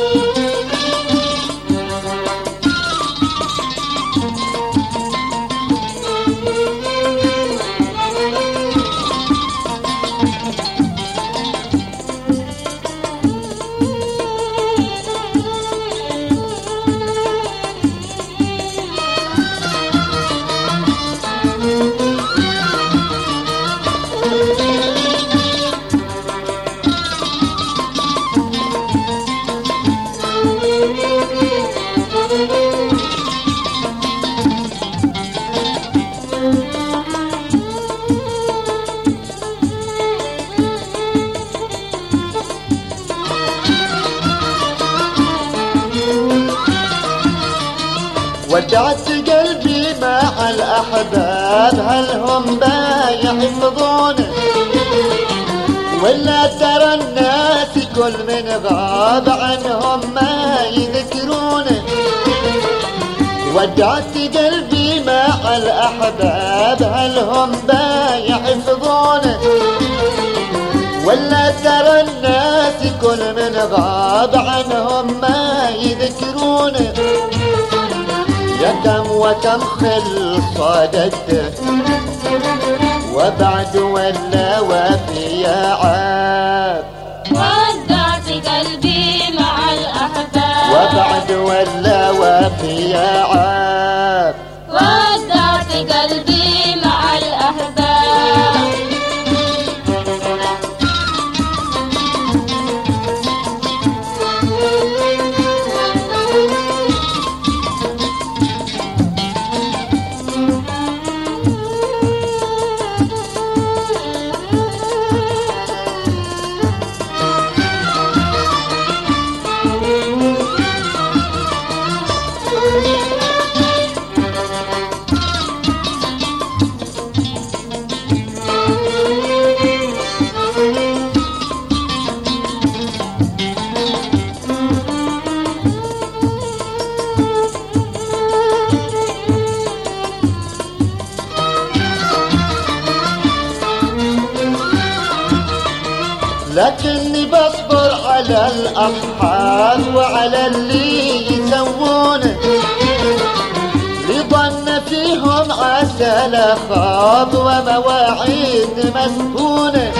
Música ودعت قلبي مع الأحباب هل هم ما يحفظونه ولا ترى الناس كل من غاب عنهم ما يذكرونه ودعت قلبي مع الأحباب هل هم ما يحفظونه ولا ترى الناس كل من غاب عنهم ما يذكرونه كم وكم خل صادته وبعد ولا وفي عاب. ودعت قلبي مع الأحباب. وبعد ولا وفي عاب. لكني بصبر على الأصحاب وعلى اللي يسوونه. لظن فيهم عسى خاب ومواعيد مسكونة.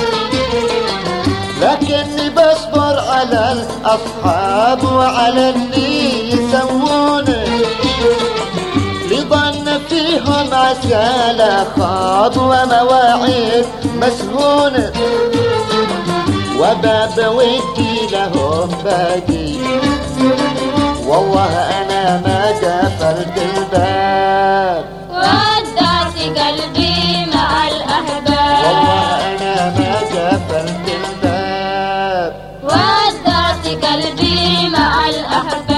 لكني بصبر على الأصحاب وعلى اللي يسوونه. لظن فيهم عسى خاب ومواعيد مسهونه وباب ودي لهم باقي. والله أنا ما قفلت الباب. ودعت قلبي مع الأحباب. والله أنا ما قفلت الباب. ودعت قلبي مع الأحباب.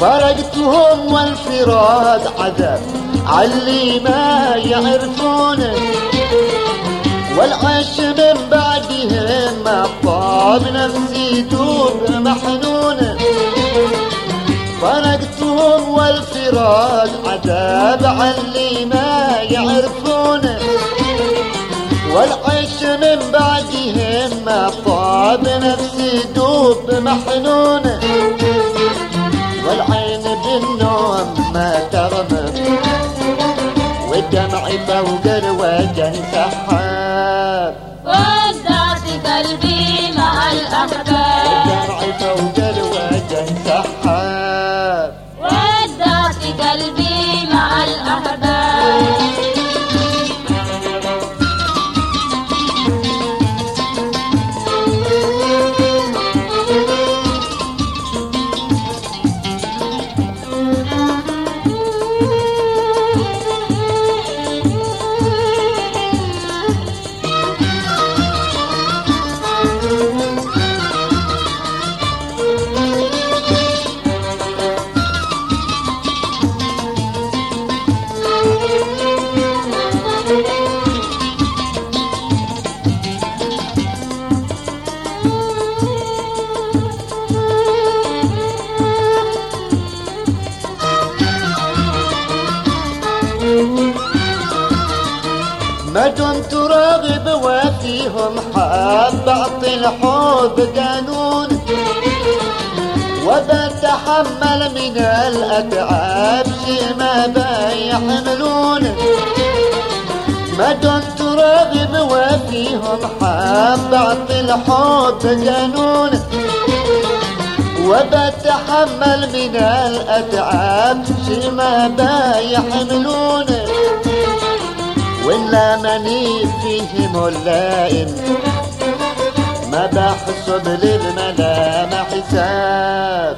فرقتهم والفراد عذاب. علي ما يعرفونه والعيش من بعدهم ما طاب نفسي دوب محنونه فرقتهم والفراد عذاب. علي ما يعرفونه والعيش من بعدهم ما طاب نفسي دوب محنونه Baha دمت راغب وفيهم حاب أعطي الحب قانون وبتحمل من الأتعاب شي ما بيحملون. ما دمت راغب وفيهم حاب أعطي الحب قانون وبتحمل من الأتعاب شي ما بيحملون. ولا مني فيهم اللائم ما بحسب للملام حساب.